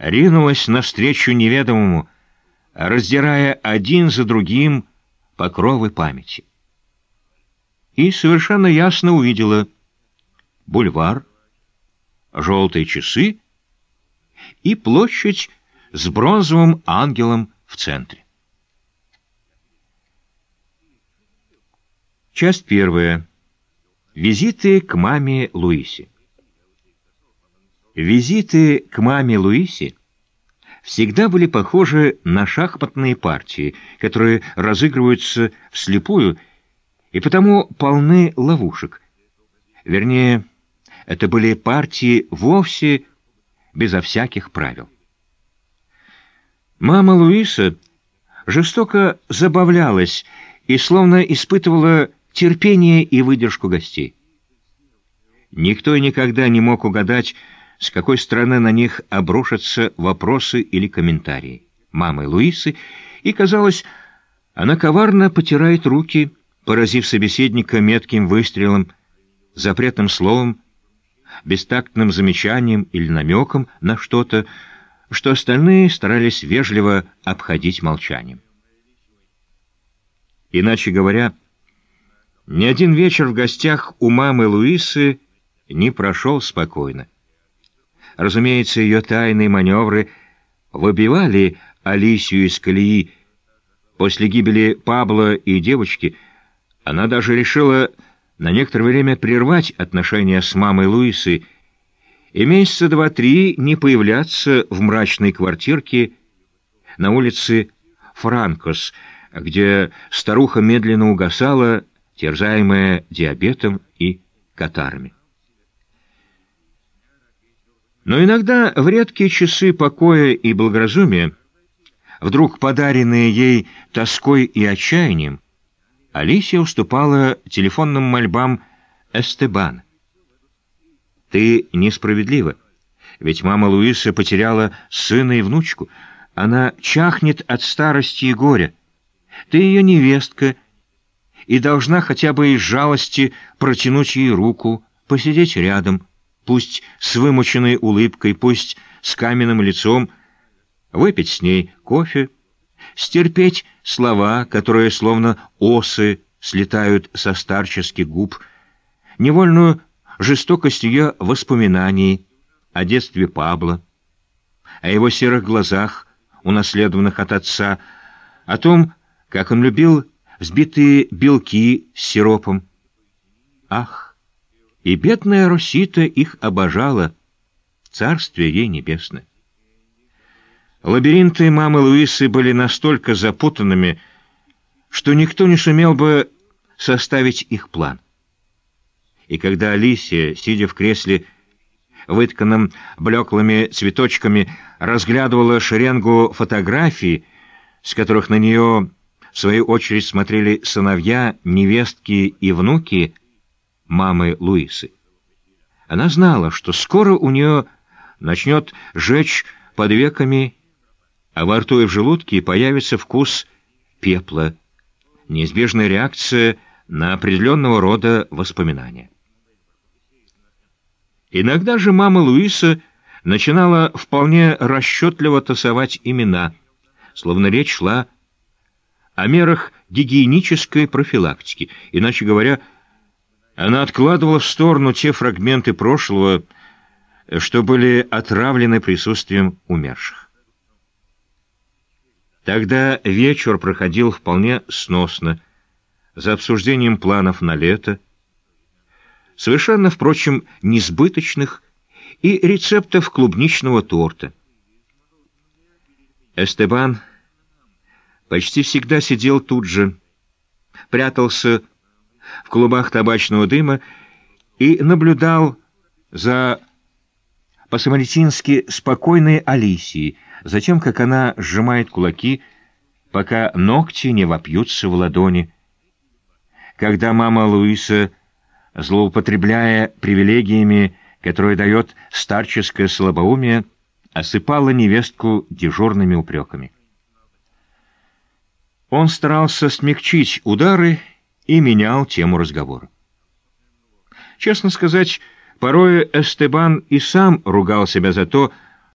ринулась навстречу неведомому, раздирая один за другим покровы памяти. И совершенно ясно увидела бульвар, желтые часы и площадь с бронзовым ангелом в центре. Часть первая. Визиты к маме Луисе. Визиты к маме Луисе всегда были похожи на шахматные партии, которые разыгрываются вслепую и потому полны ловушек. Вернее, это были партии вовсе безо всяких правил. Мама Луиса жестоко забавлялась и словно испытывала терпение и выдержку гостей. Никто никогда не мог угадать, с какой стороны на них обрушатся вопросы или комментарии. Мамы Луисы, и, казалось, она коварно потирает руки, поразив собеседника метким выстрелом, запретным словом, бестактным замечанием или намеком на что-то, что остальные старались вежливо обходить молчанием. Иначе говоря, ни один вечер в гостях у мамы Луисы не прошел спокойно. Разумеется, ее тайные маневры выбивали Алисию из колеи. После гибели Пабло и девочки она даже решила на некоторое время прервать отношения с мамой Луисы и месяца два-три не появляться в мрачной квартирке на улице Франкос, где старуха медленно угасала, терзаемая диабетом и катарами. Но иногда в редкие часы покоя и благоразумия, вдруг подаренные ей тоской и отчаянием, Алисия уступала телефонным мольбам Эстебан. «Ты несправедлива, ведь мама Луиса потеряла сына и внучку. Она чахнет от старости и горя. Ты ее невестка и должна хотя бы из жалости протянуть ей руку, посидеть рядом, пусть с вымученной улыбкой, пусть с каменным лицом, выпить с ней кофе, стерпеть слова, которые словно осы слетают со старческих губ, невольную жестокость ее воспоминаний о детстве Пабло, о его серых глазах, унаследованных от отца, о том, как он любил взбитые белки с сиропом. Ах, и бедная Росита их обожала, царствие ей небесное. Лабиринты мамы Луисы были настолько запутанными, что никто не сумел бы составить их план. И когда Алисия, сидя в кресле, вытканном блеклыми цветочками, разглядывала шеренгу фотографий, с которых на нее, в свою очередь, смотрели сыновья, невестки и внуки мамы Луисы. Она знала, что скоро у нее начнет жечь под веками а во рту и в желудке появится вкус пепла, неизбежная реакция на определенного рода воспоминания. Иногда же мама Луиса начинала вполне расчетливо тасовать имена, словно речь шла о мерах гигиенической профилактики. Иначе говоря, она откладывала в сторону те фрагменты прошлого, что были отравлены присутствием умерших. Тогда вечер проходил вполне сносно, за обсуждением планов на лето, совершенно, впрочем, несбыточных, и рецептов клубничного торта. Эстебан почти всегда сидел тут же, прятался в клубах табачного дыма и наблюдал за по-самаритински спокойной Алисией, затем как она сжимает кулаки, пока ногти не вопьются в ладони. Когда мама Луиса, злоупотребляя привилегиями, которые дает старческое слабоумие, осыпала невестку дежурными упреками. Он старался смягчить удары и менял тему разговора. Честно сказать, порой Эстебан и сам ругал себя за то,